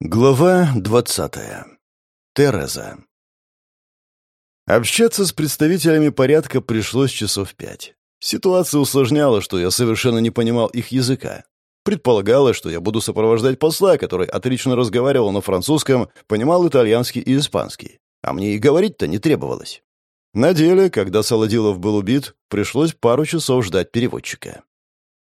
Глава двадцатая. Тереза. Общаться с представителями порядка пришлось часов пять. Ситуация усложняла, что я совершенно не понимал их языка. Предполагалось, что я буду сопровождать посла, который отлично разговаривал на французском, понимал итальянский и испанский. А мне и говорить-то не требовалось. На деле, когда Солодилов был убит, пришлось пару часов ждать переводчика.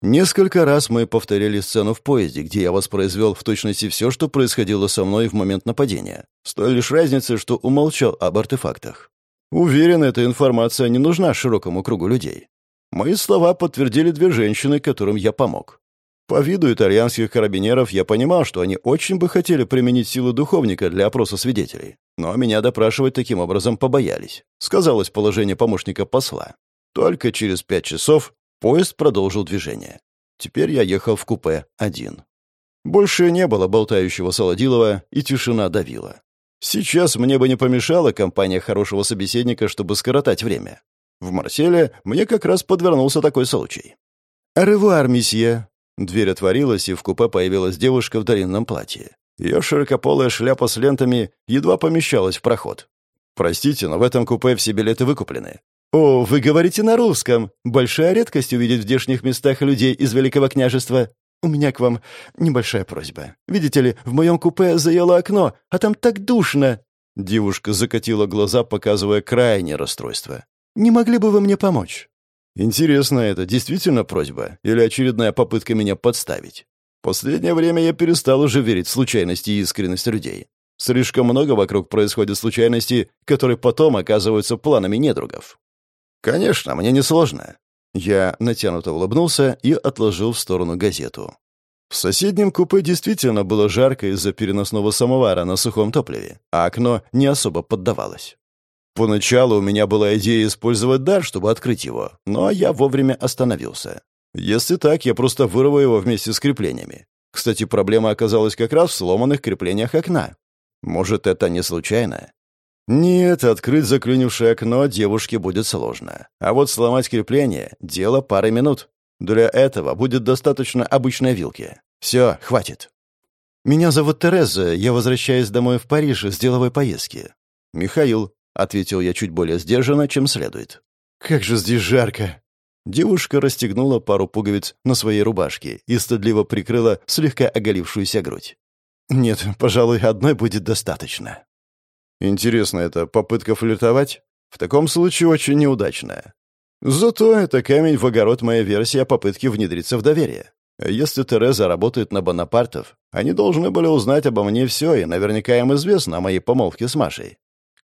Несколько раз мы повторяли сцену в поезде, где я воспроизвел в точности все, что происходило со мной в момент нападения, с той лишь разницей, что умолчал об артефактах. Уверен, эта информация не нужна широкому кругу людей. Мои слова подтвердили две женщины, которым я помог. По виду итальянских карабинеров я понимал, что они очень бы хотели применить силу духовника для опроса свидетелей. Но меня допрашивать таким образом побоялись. Сказалось положение помощника посла. Только через пять часов Поезд продолжил движение. Теперь я ехал в купе один. Больше не было болтающего Солодилова, и тишина давила. Сейчас мне бы не помешала компания хорошего собеседника, чтобы скоротать время. В Марселе мне как раз подвернулся такой случай. «Ревуар, месье!» Дверь отворилась, и в купе появилась девушка в длинном платье. Ее широкополая шляпа с лентами едва помещалась в проход. «Простите, но в этом купе все билеты выкуплены. «О, вы говорите на русском. Большая редкость увидеть в здешних местах людей из Великого княжества. У меня к вам небольшая просьба. Видите ли, в моем купе заело окно, а там так душно». Девушка закатила глаза, показывая крайнее расстройство. «Не могли бы вы мне помочь?» «Интересно, это действительно просьба или очередная попытка меня подставить?» Последнее время я перестал уже верить в случайности и искренность людей. Слишком много вокруг происходит случайностей, которые потом оказываются планами недругов. «Конечно, мне несложно». Я натянуто улыбнулся и отложил в сторону газету. В соседнем купе действительно было жарко из-за переносного самовара на сухом топливе, а окно не особо поддавалось. Поначалу у меня была идея использовать дар, чтобы открыть его, но я вовремя остановился. Если так, я просто вырву его вместе с креплениями. Кстати, проблема оказалась как раз в сломанных креплениях окна. Может, это не случайно? Нет, открыть заклинившее окно девушке будет сложно. А вот сломать крепление — дело пары минут. Для этого будет достаточно обычной вилки. Все, хватит. «Меня зовут Тереза, я возвращаюсь домой в Париж с деловой поездки». «Михаил», — ответил я чуть более сдержанно, чем следует. «Как же здесь жарко!» Девушка расстегнула пару пуговиц на своей рубашке и стыдливо прикрыла слегка оголившуюся грудь. «Нет, пожалуй, одной будет достаточно». Интересно, это попытка флиртовать? В таком случае очень неудачная. Зато это камень в огород моя версия попытки внедриться в доверие. Если Тереза работает на Бонапартов, они должны были узнать обо мне все, и наверняка им известно о моей помолвке с Машей.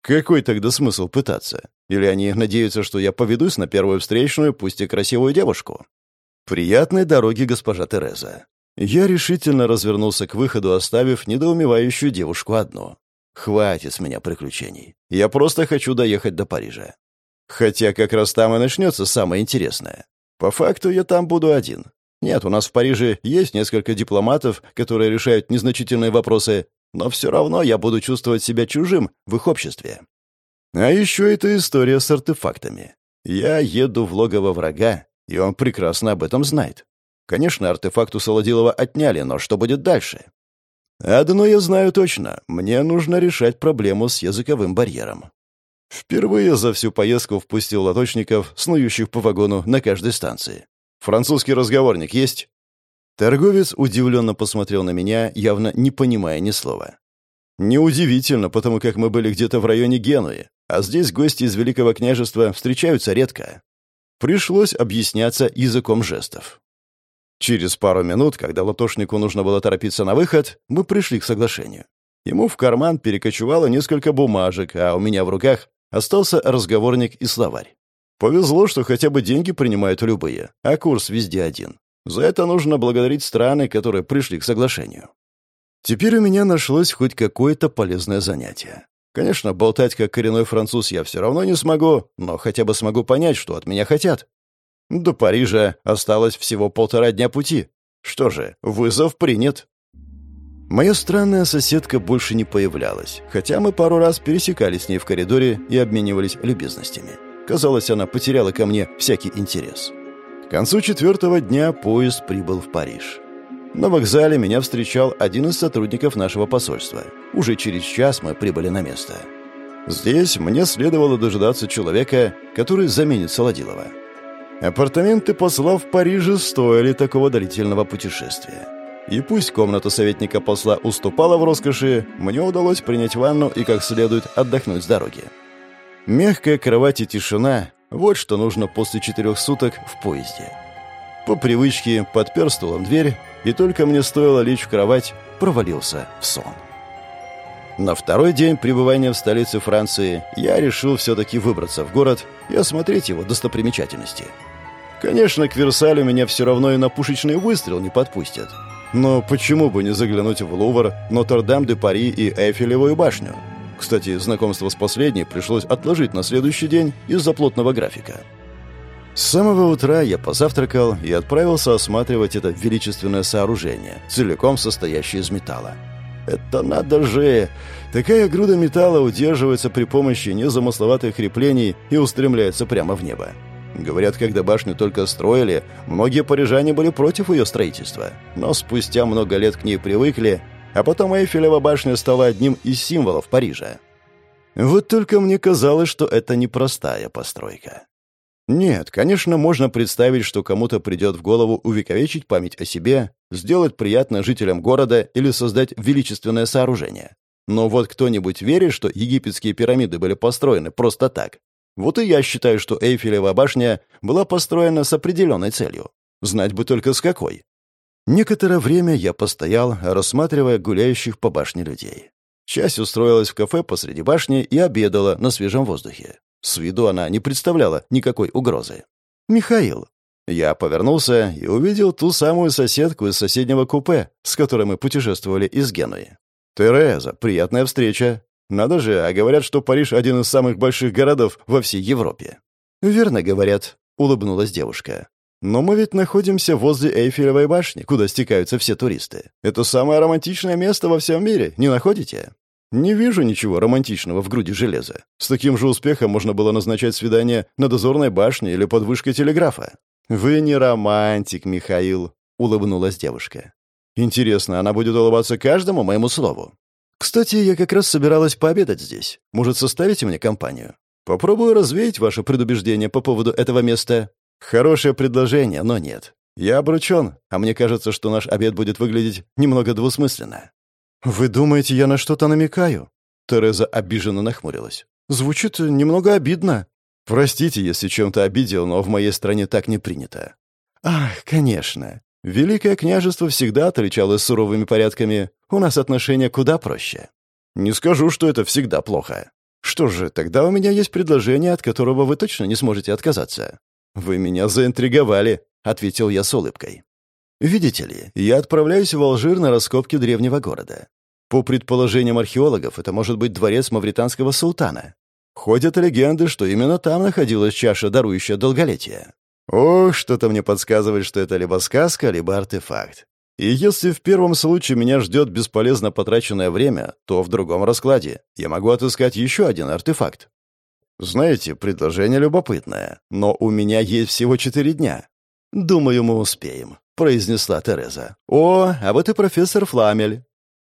Какой тогда смысл пытаться? Или они надеются, что я поведусь на первую встречную, пусть и красивую девушку? Приятной дороги, госпожа Тереза. Я решительно развернулся к выходу, оставив недоумевающую девушку одну. Хватит с меня приключений. Я просто хочу доехать до Парижа. Хотя как раз там и начнется самое интересное. По факту я там буду один. Нет, у нас в Париже есть несколько дипломатов, которые решают незначительные вопросы, но все равно я буду чувствовать себя чужим в их обществе. А еще эта история с артефактами. Я еду в логово врага, и он прекрасно об этом знает. Конечно, артефакт у Солодилова отняли, но что будет дальше? Одно я знаю точно. Мне нужно решать проблему с языковым барьером. Впервые за всю поездку впустил лоточников, снующих по вагону на каждой станции. «Французский разговорник есть?» Торговец удивленно посмотрел на меня, явно не понимая ни слова. Неудивительно, потому как мы были где-то в районе Генуи, а здесь гости из Великого княжества встречаются редко. Пришлось объясняться языком жестов. Через пару минут, когда латошнику нужно было торопиться на выход, мы пришли к соглашению. Ему в карман перекочевало несколько бумажек, а у меня в руках остался разговорник и словарь. Повезло, что хотя бы деньги принимают любые, а курс везде один. За это нужно благодарить страны, которые пришли к соглашению. Теперь у меня нашлось хоть какое-то полезное занятие. Конечно, болтать как коренной француз я все равно не смогу, но хотя бы смогу понять, что от меня хотят. До Парижа осталось всего полтора дня пути. Что же, вызов принят. Моя странная соседка больше не появлялась, хотя мы пару раз пересекались с ней в коридоре и обменивались любезностями. Казалось, она потеряла ко мне всякий интерес. К концу четвертого дня поезд прибыл в Париж. На вокзале меня встречал один из сотрудников нашего посольства. Уже через час мы прибыли на место. Здесь мне следовало дожидаться человека, который заменит Солодилова. Апартаменты посла в Париже стоили такого длительного путешествия. И пусть комната советника посла уступала в роскоши, мне удалось принять ванну и как следует отдохнуть с дороги. Мягкая кровать и тишина — вот что нужно после четырех суток в поезде. По привычке подпер стулом дверь, и только мне стоило лечь в кровать, провалился в сон. На второй день пребывания в столице Франции я решил все-таки выбраться в город и осмотреть его достопримечательности. Конечно, к Версалю меня все равно и на пушечный выстрел не подпустят. Но почему бы не заглянуть в Лувр, Нотр-Дам-де-Пари и Эйфелевую башню? Кстати, знакомство с последней пришлось отложить на следующий день из-за плотного графика. С самого утра я позавтракал и отправился осматривать это величественное сооружение, целиком состоящее из металла. Это надо же! Такая груда металла удерживается при помощи незамысловатых креплений и устремляется прямо в небо. Говорят, когда башню только строили, многие парижане были против ее строительства. Но спустя много лет к ней привыкли, а потом Эйфелева башня стала одним из символов Парижа. Вот только мне казалось, что это непростая постройка. Нет, конечно, можно представить, что кому-то придет в голову увековечить память о себе, сделать приятно жителям города или создать величественное сооружение. Но вот кто-нибудь верит, что египетские пирамиды были построены просто так? Вот и я считаю, что Эйфелева башня была построена с определенной целью. Знать бы только с какой. Некоторое время я постоял, рассматривая гуляющих по башне людей. Часть устроилась в кафе посреди башни и обедала на свежем воздухе. С виду она не представляла никакой угрозы. «Михаил». Я повернулся и увидел ту самую соседку из соседнего купе, с которой мы путешествовали из Генуи. «Тереза, приятная встреча. Надо же, а говорят, что Париж один из самых больших городов во всей Европе. Верно говорят, улыбнулась девушка. Но мы ведь находимся возле Эйфелевой башни, куда стекаются все туристы. Это самое романтичное место во всем мире, не находите? Не вижу ничего романтичного в груди железа. С таким же успехом можно было назначать свидание на дозорной башне или под вышкой телеграфа. Вы не романтик, Михаил, улыбнулась девушка. Интересно, она будет улыбаться каждому моему слову? Кстати, я как раз собиралась пообедать здесь. Может, составите мне компанию? Попробую развеять ваше предубеждение по поводу этого места. Хорошее предложение, но нет. Я обручен, а мне кажется, что наш обед будет выглядеть немного двусмысленно. Вы думаете, я на что-то намекаю? Тереза обиженно нахмурилась. Звучит немного обидно. Простите, если чем-то обидел, но в моей стране так не принято. Ах, конечно. Великое княжество всегда отличалось суровыми порядками, у нас отношения куда проще. Не скажу, что это всегда плохо. Что же, тогда у меня есть предложение, от которого вы точно не сможете отказаться. Вы меня заинтриговали, ответил я с улыбкой. Видите ли, я отправляюсь в Алжир на раскопки древнего города. По предположениям археологов, это может быть дворец мавританского султана. Ходят легенды, что именно там находилась чаша, дарующая долголетие. Ох, что-то мне подсказывает, что это либо сказка, либо артефакт. И если в первом случае меня ждет бесполезно потраченное время, то в другом раскладе я могу отыскать еще один артефакт. Знаете, предложение любопытное, но у меня есть всего четыре дня. Думаю, мы успеем, произнесла Тереза. О, а вот и профессор Фламель.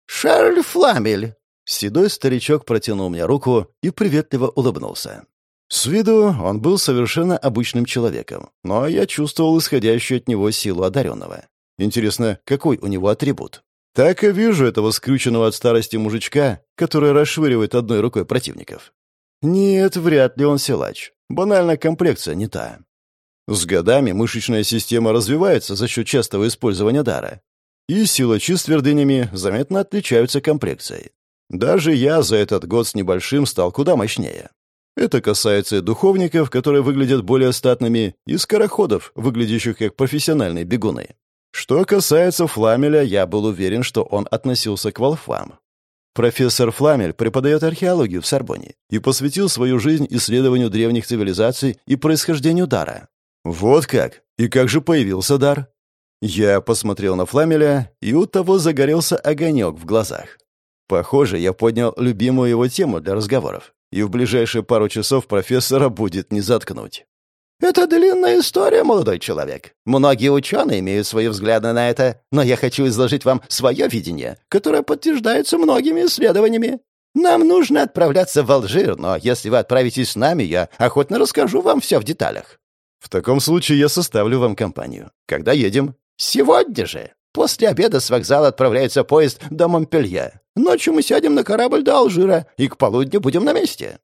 Шарль Фламель. Седой старичок протянул мне руку и приветливо улыбнулся. С виду он был совершенно обычным человеком, но я чувствовал исходящую от него силу одаренного. Интересно, какой у него атрибут? Так и вижу этого скрюченного от старости мужичка, который расшвыривает одной рукой противников. Нет, вряд ли он силач. Банально комплекция не та. С годами мышечная система развивается за счет частого использования дара. И силачи с твердынями заметно отличаются комплекцией. Даже я за этот год с небольшим стал куда мощнее. Это касается и духовников, которые выглядят более статными, и скороходов, выглядящих как профессиональные бегуны. Что касается Фламеля, я был уверен, что он относился к волфам. Профессор Фламель преподает археологию в Сорбоне и посвятил свою жизнь исследованию древних цивилизаций и происхождению дара. Вот как? И как же появился дар? Я посмотрел на Фламеля, и у того загорелся огонек в глазах. Похоже, я поднял любимую его тему для разговоров и в ближайшие пару часов профессора будет не заткнуть. «Это длинная история, молодой человек. Многие ученые имеют свои взгляды на это, но я хочу изложить вам свое видение, которое подтверждается многими исследованиями. Нам нужно отправляться в Алжир, но если вы отправитесь с нами, я охотно расскажу вам все в деталях». «В таком случае я составлю вам компанию. Когда едем?» «Сегодня же. После обеда с вокзала отправляется поезд до Монпелье. Ночью мы сядем на корабль до Алжира, и к полудню будем на месте».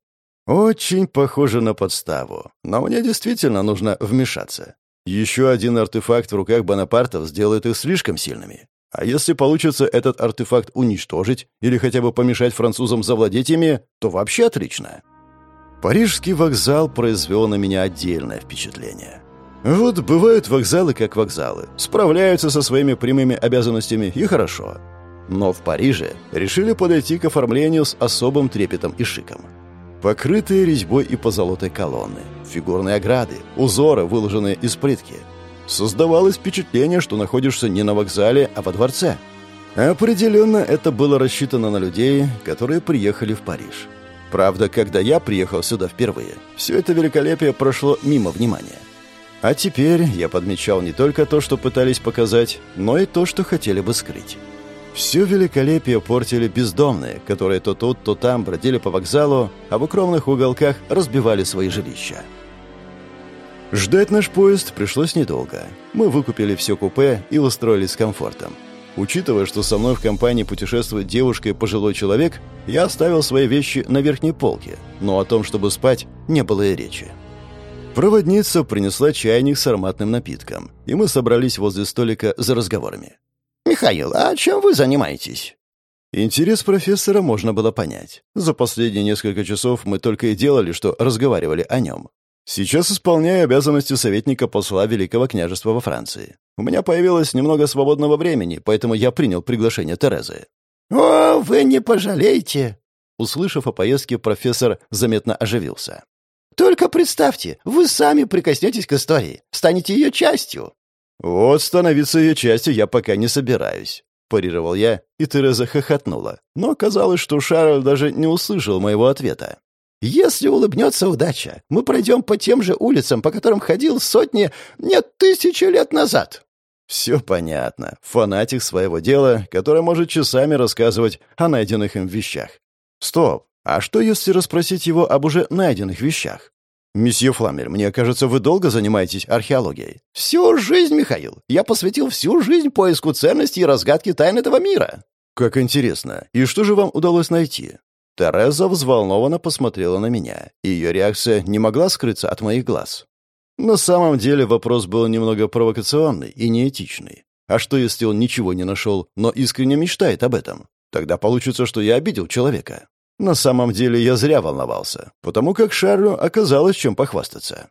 Очень похоже на подставу, но мне действительно нужно вмешаться. Еще один артефакт в руках Бонапартов сделает их слишком сильными. А если получится этот артефакт уничтожить или хотя бы помешать французам завладеть ими, то вообще отлично. Парижский вокзал произвел на меня отдельное впечатление. Вот бывают вокзалы как вокзалы, справляются со своими прямыми обязанностями и хорошо. Но в Париже решили подойти к оформлению с особым трепетом и шиком. Покрытые резьбой и позолотой колонны, фигурные ограды, узоры, выложенные из плитки. Создавалось впечатление, что находишься не на вокзале, а во дворце. Определенно, это было рассчитано на людей, которые приехали в Париж. Правда, когда я приехал сюда впервые, все это великолепие прошло мимо внимания. А теперь я подмечал не только то, что пытались показать, но и то, что хотели бы скрыть. Все великолепие портили бездомные, которые то тут, то там бродили по вокзалу, а в укромных уголках разбивали свои жилища. Ждать наш поезд пришлось недолго. Мы выкупили все купе и устроились с комфортом. Учитывая, что со мной в компании путешествует девушка и пожилой человек, я оставил свои вещи на верхней полке, но о том, чтобы спать, не было и речи. Проводница принесла чайник с ароматным напитком, и мы собрались возле столика за разговорами. «Михаил, а чем вы занимаетесь?» Интерес профессора можно было понять. За последние несколько часов мы только и делали, что разговаривали о нем. Сейчас исполняю обязанности советника посла Великого княжества во Франции. У меня появилось немного свободного времени, поэтому я принял приглашение Терезы. «О, вы не пожалеете!» Услышав о поездке, профессор заметно оживился. «Только представьте, вы сами прикоснетесь к истории, станете ее частью. «Вот становиться ее частью я пока не собираюсь», — парировал я, и Тереза хохотнула. Но оказалось, что Шарль даже не услышал моего ответа. «Если улыбнется удача, мы пройдем по тем же улицам, по которым ходил сотни, нет, тысячи лет назад». Все понятно. Фанатик своего дела, который может часами рассказывать о найденных им вещах. Стоп, а что если расспросить его об уже найденных вещах? «Месье Фламель, мне кажется, вы долго занимаетесь археологией?» «Всю жизнь, Михаил. Я посвятил всю жизнь поиску ценностей и разгадке тайн этого мира». «Как интересно. И что же вам удалось найти?» Тереза взволнованно посмотрела на меня, и ее реакция не могла скрыться от моих глаз. На самом деле вопрос был немного провокационный и неэтичный. А что, если он ничего не нашел, но искренне мечтает об этом? Тогда получится, что я обидел человека. На самом деле я зря волновался, потому как Шарлю оказалось чем похвастаться.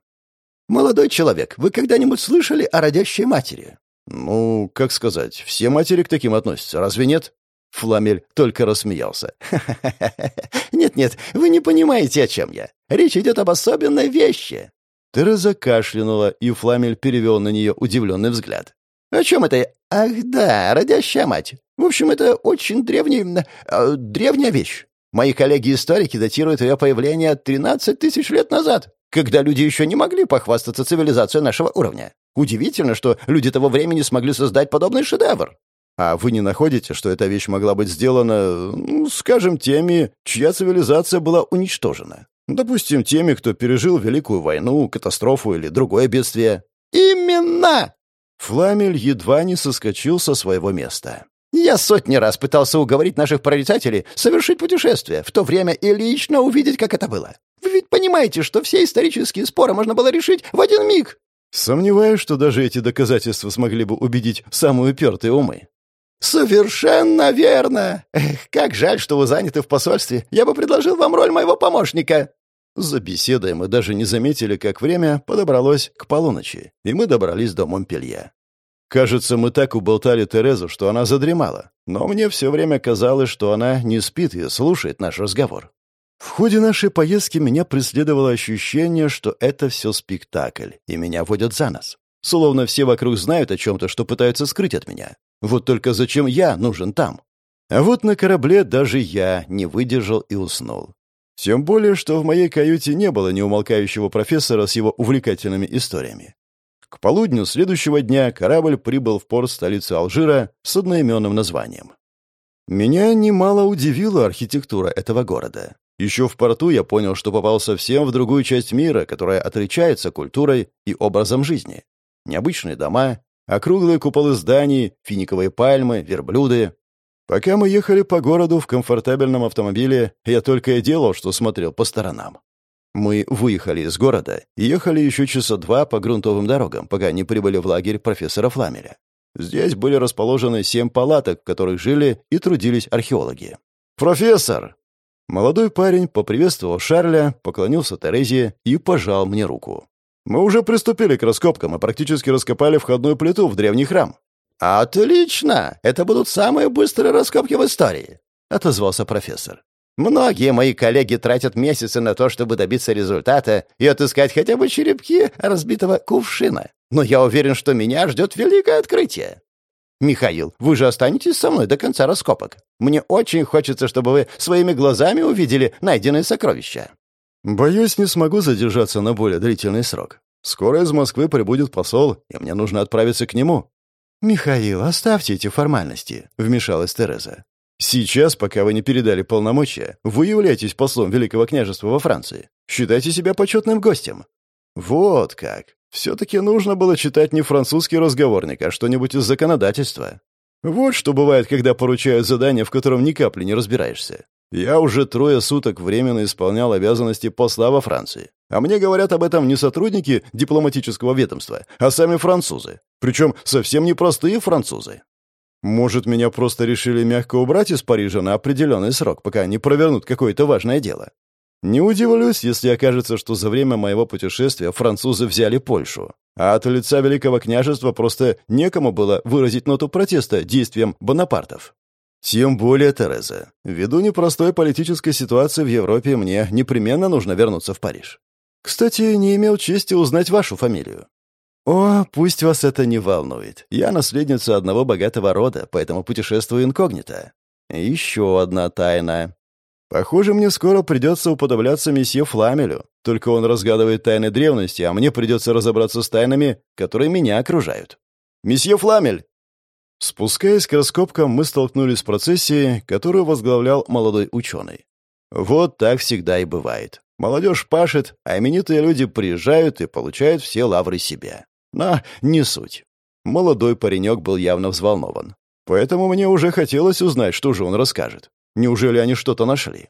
«Молодой человек, вы когда-нибудь слышали о родящей матери?» «Ну, как сказать, все матери к таким относятся, разве нет?» Фламель только рассмеялся. «Нет-нет, вы не понимаете, о чем я. Речь идет об особенной вещи». Тереза кашлянула, и Фламель перевел на нее удивленный взгляд. «О чем это? Ах да, родящая мать. В общем, это очень древний... Э, древняя вещь. Мои коллеги-историки датируют ее появление 13 тысяч лет назад, когда люди еще не могли похвастаться цивилизацией нашего уровня. Удивительно, что люди того времени смогли создать подобный шедевр. А вы не находите, что эта вещь могла быть сделана, ну, скажем, теми, чья цивилизация была уничтожена? Допустим, теми, кто пережил Великую войну, катастрофу или другое бедствие. Именно! Фламель едва не соскочил со своего места. Я сотни раз пытался уговорить наших прорицателей совершить путешествие в то время и лично увидеть, как это было. Вы ведь понимаете, что все исторические споры можно было решить в один миг. Сомневаюсь, что даже эти доказательства смогли бы убедить самые упертые умы. «Совершенно верно! Эх, как жаль, что вы заняты в посольстве. Я бы предложил вам роль моего помощника». За беседой мы даже не заметили, как время подобралось к полуночи, и мы добрались до Монпелье. Кажется, мы так уболтали Терезу, что она задремала. Но мне все время казалось, что она не спит и слушает наш разговор. В ходе нашей поездки меня преследовало ощущение, что это все спектакль, и меня водят за нос. Словно все вокруг знают о чем-то, что пытаются скрыть от меня. Вот только зачем я нужен там? А вот на корабле даже я не выдержал и уснул. Тем более, что в моей каюте не было неумолкающего профессора с его увлекательными историями. К полудню следующего дня корабль прибыл в порт столицы Алжира с одноименным названием. Меня немало удивила архитектура этого города. Еще в порту я понял, что попал совсем в другую часть мира, которая отличается культурой и образом жизни. Необычные дома, округлые куполы зданий, финиковые пальмы, верблюды. Пока мы ехали по городу в комфортабельном автомобиле, я только и делал, что смотрел по сторонам. Мы выехали из города и ехали еще часа два по грунтовым дорогам, пока не прибыли в лагерь профессора Фламеля. Здесь были расположены семь палаток, в которых жили и трудились археологи. «Профессор!» Молодой парень поприветствовал Шарля, поклонился Терезе и пожал мне руку. «Мы уже приступили к раскопкам и практически раскопали входную плиту в древний храм. «Отлично! Это будут самые быстрые раскопки в истории», — отозвался профессор. «Многие мои коллеги тратят месяцы на то, чтобы добиться результата и отыскать хотя бы черепки разбитого кувшина. Но я уверен, что меня ждет великое открытие. Михаил, вы же останетесь со мной до конца раскопок. Мне очень хочется, чтобы вы своими глазами увидели найденные сокровища». «Боюсь, не смогу задержаться на более длительный срок. Скоро из Москвы прибудет посол, и мне нужно отправиться к нему. «Михаил, оставьте эти формальности», — вмешалась Тереза. «Сейчас, пока вы не передали полномочия, вы являетесь послом Великого княжества во Франции. Считайте себя почетным гостем». «Вот как. Все-таки нужно было читать не французский разговорник, а что-нибудь из законодательства. Вот что бывает, когда поручают задание, в котором ни капли не разбираешься. Я уже трое суток временно исполнял обязанности посла во Франции. А мне говорят об этом не сотрудники дипломатического ведомства, а сами французы. Причем совсем непростые французы. Может, меня просто решили мягко убрать из Парижа на определенный срок, пока не провернут какое-то важное дело. Не удивлюсь, если окажется, что за время моего путешествия французы взяли Польшу. А от лица Великого княжества просто некому было выразить ноту протеста действиям Бонапартов. Тем более, Тереза, ввиду непростой политической ситуации в Европе мне непременно нужно вернуться в Париж. Кстати, не имел чести узнать вашу фамилию. О, пусть вас это не волнует. Я наследница одного богатого рода, поэтому путешествую инкогнито. Еще одна тайна. Похоже, мне скоро придется уподобляться месье Фламелю. Только он разгадывает тайны древности, а мне придется разобраться с тайнами, которые меня окружают. «Месье Фламель!» Спускаясь к раскопкам, мы столкнулись с процессией, которую возглавлял молодой ученый. Вот так всегда и бывает. Молодежь пашет, а именитые люди приезжают и получают все лавры себе. Но не суть. Молодой паренек был явно взволнован. Поэтому мне уже хотелось узнать, что же он расскажет. Неужели они что-то нашли?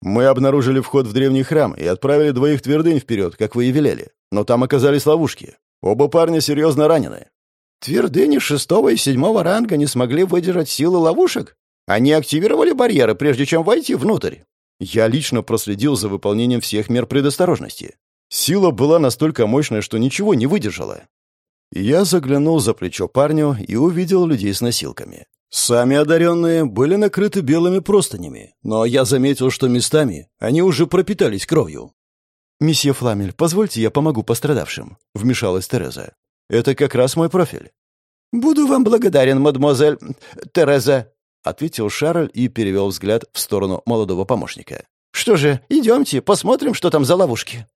Мы обнаружили вход в древний храм и отправили двоих твердынь вперед, как вы и велели. Но там оказались ловушки. Оба парня серьезно ранены. Твердыни шестого и седьмого ранга не смогли выдержать силы ловушек? Они активировали барьеры, прежде чем войти внутрь. Я лично проследил за выполнением всех мер предосторожности. Сила была настолько мощная, что ничего не выдержала. Я заглянул за плечо парню и увидел людей с носилками. Сами одаренные были накрыты белыми простынями, но я заметил, что местами они уже пропитались кровью. «Месье Фламель, позвольте, я помогу пострадавшим», — вмешалась Тереза. «Это как раз мой профиль». «Буду вам благодарен, мадемуазель Тереза», — ответил Шарль и перевел взгляд в сторону молодого помощника. «Что же, идемте, посмотрим, что там за ловушки».